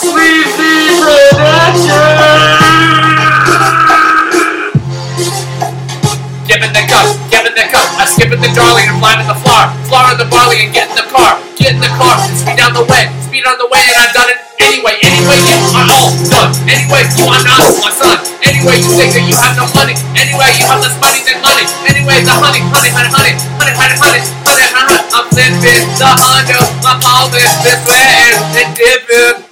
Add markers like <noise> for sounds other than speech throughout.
Sleazy Production! Giving the cup, giving the cup. I skip it the darling and flying in the. Floor in the barley and get in the car. Get in the car and speed down the way. Speed on the way and I've done it anyway. Anyway, you are all done. Anyway, you are not my son. Anyway, you think that you have no money. Anyway, you have less money than money. Anyway, the honey, honey, honey, honey, honey, honey, honey, honey. I'm flipping the honey. My palm is this way and dipping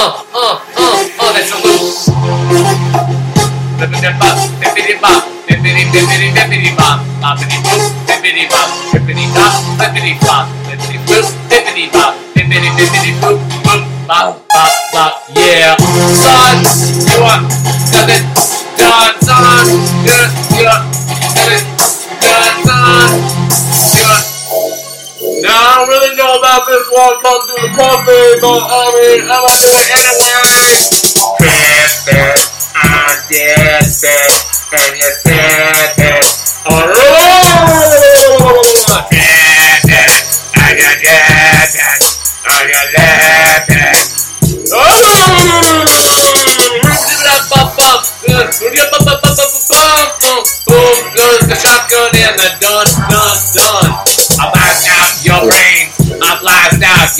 oh, oh, oh, oh, there's a loop. Yeah, son, you are nothing done, son. You're, you're nothing done, son. You're. Now I don't really know about this one. Come do it going over the airline. Bad, bad, I'm dead, bad, and you're dead, bad. All right. Bad, bad, I got dead, bad, I got dead, bad.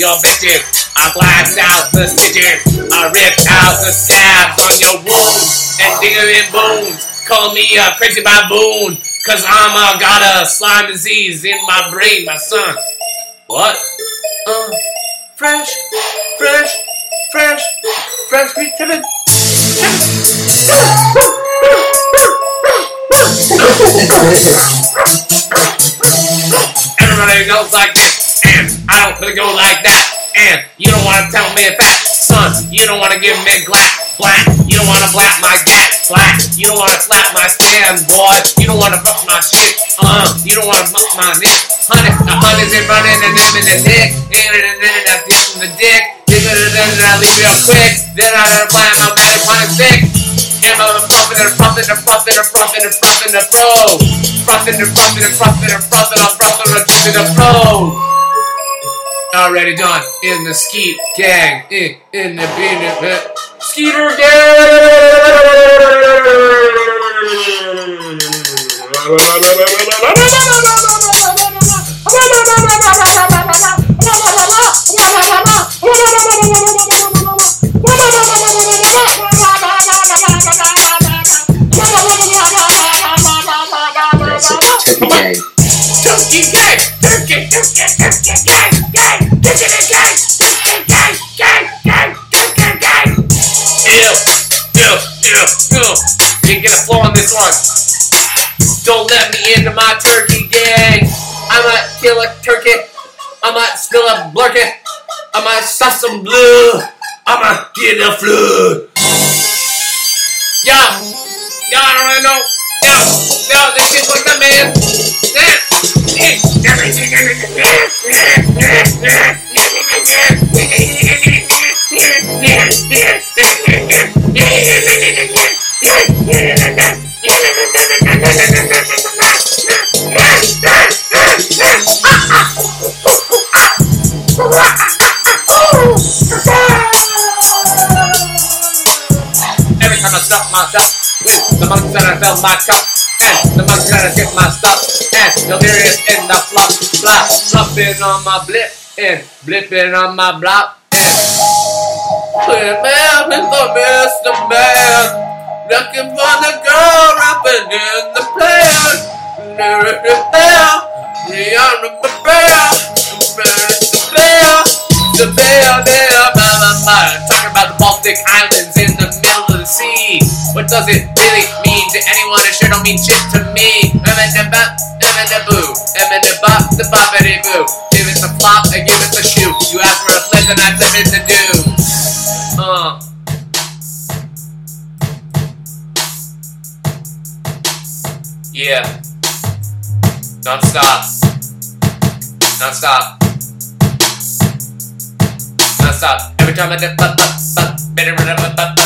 Your bitches. I blast out the stitches. I rip out the scabs on your wounds and dig them in bones. Call me a crazy baboon, cause I'm a got a slime disease in my brain, my son. What? Uh, fresh, fresh, fresh, fresh meat, Kevin. Everybody <laughs> tell me that, son. You don't want to give me black, black. You don't want to black my gat, black. You don't want to slap my stand, boy. You don't want to fuck my shit, uh. You don't want to fuck my neck, honey. The honey's in running and them in the dick, and then and that's the from the dick. Then I leave real quick. Then I apply my way upon his dick. And I'm pumping and pumping and pumping and pumping and pumping the pro. Pumping and pumping and pumping and pumping and pumping and pumping the pro. Already done. In the skeet gang. In, in the beat Skeeter Turkey one. Don't let me into my turkey gang. I might kill a turkey. I might spill a blurkey. I might suck some blue. I might get the flu. Yeah. Yeah, I don't really know. Yeah. Yeah, this is like the man. Every time stop my shop with the monks that I fill my cup, and the monks that I get my stuff, and delirious in the fluff, flop, fluffing on my blip, and blipping on my blop, and clear man the Mr. Man, looking for the girl rapping in the plan, the bell, beyond the bell, the bell, there, blah, blah, blah. Talking about the Baltic Islands in the middle of the sea. What does it really mean to anyone? It sure don't mean shit to me. I'm in the bop, I'm in the boo, I'm in the bop, the boppity boo. Give it the flop, I give it the shoe. You ask for a flip and I flip it to do. Uh. Yeah. Non-stop. Non-stop. Non-stop. Every time I dip, but, but, but, better, better, but, but, but,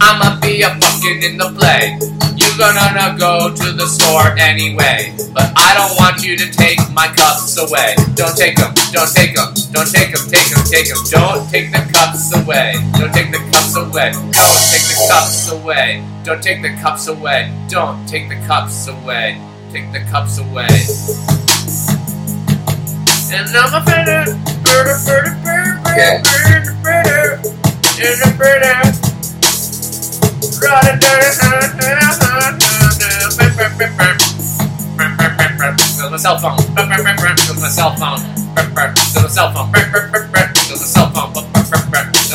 I'ma be a fucking in the play. You're gonna go to the store anyway. But I don't want you to take my cups away. Don't take them, don't take them don't take them, take them, take them. Don't take the cups away. Don't take the cups away. Don't take the cups away. Don't take the cups away. Don't take the cups away. Take the cups away. And I'm a bitter, bitter, bitter, bitter, bitter, bitter, bitter, bitter. Got my cell phone. My cell phone.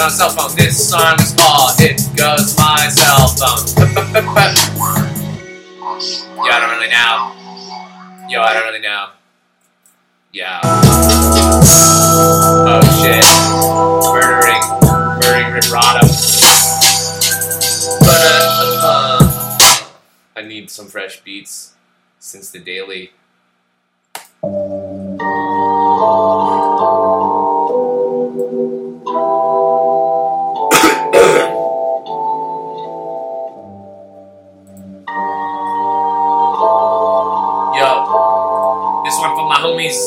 Cell phone. This song is called "It Goes My Cell Phone." Yo, I don't really know. Yo, I don't really know. Yeah. Oh shit. Murdering. Murdering vibrato. I need some fresh beats since the daily. Yo, this one from my homies,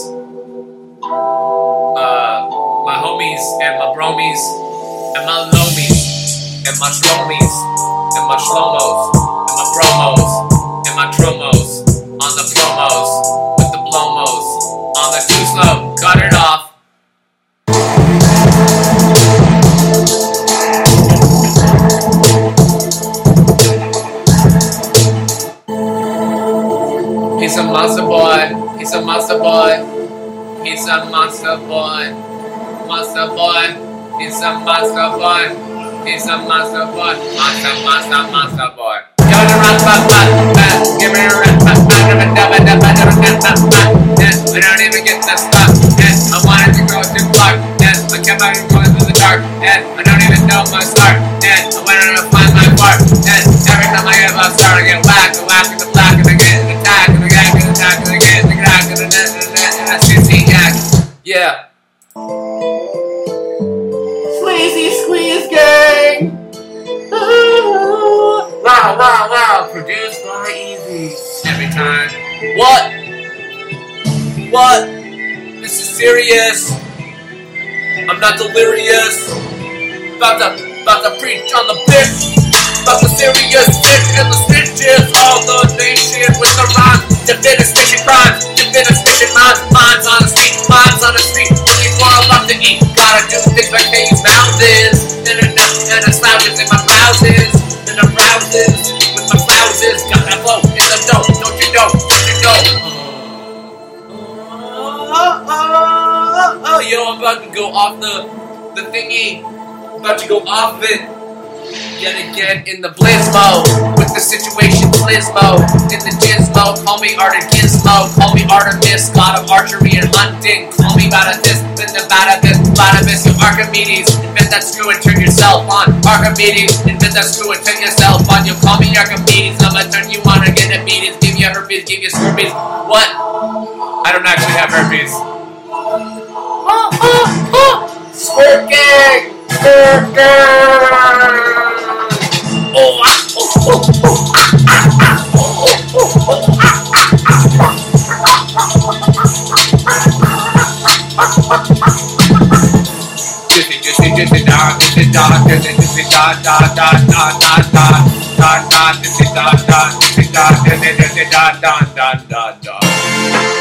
uh, my homies and my bromies and my lomies and my stromies and my slomos and my bromos. master boy. He's a master boy. He's a master boy. Master boy. He's a master boy. He's a master boy. Master, master, master boy. Give it a run, back, back, don't even get that spot. Yeah, I wanted to go too far. Yeah, I kept on going through the dark. Yeah, I don't even know myself. Sleazy Squeeze Gang! Wow, wow, wow! Produced by Easy. Every time. What? What? This is serious. I'm not delirious. About to, about to preach on the bitch. About the serious bitch and the snitches. All the nation with the rhymes. Definish mission crimes. Definish mission minds. Minds on the street. Minds on the street. For a to eat. Gotta do things like these mountains. And a and a slouches in my blouses. And the blouses. With my blouses. Got that flow in the dough. Don't you know? Don't you know? Oh, oh, oh, yo, I'm about to go off the the thingy. About to go off it. Yet again in the blizmo. With the situation blizmo. In the gizmo. Call me Arter Gizmo. Call me Artemis. God of archery and hunting. Call me about this. Then the bada this. You Archimedes. Invent that screw and turn yourself on. Archimedes. Invent that screw and turn yourself on. You call me Archimedes. I'ma turn you on and get a beating. Give you herpes. Give you scorpions. What? I don't actually have herpes. Oh, oh, oh! Squirt gang! Da, da, da, da, da.